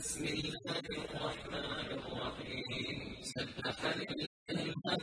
بسم الله الرحمن الرحيم. سبح لله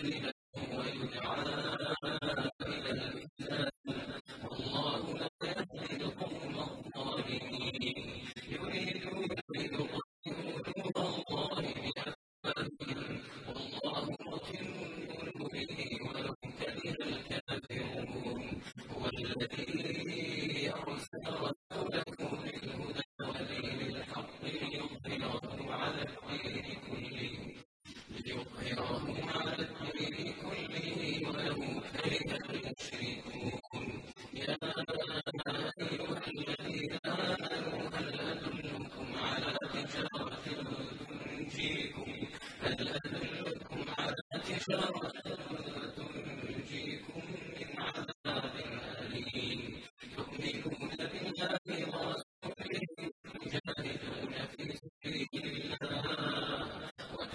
الله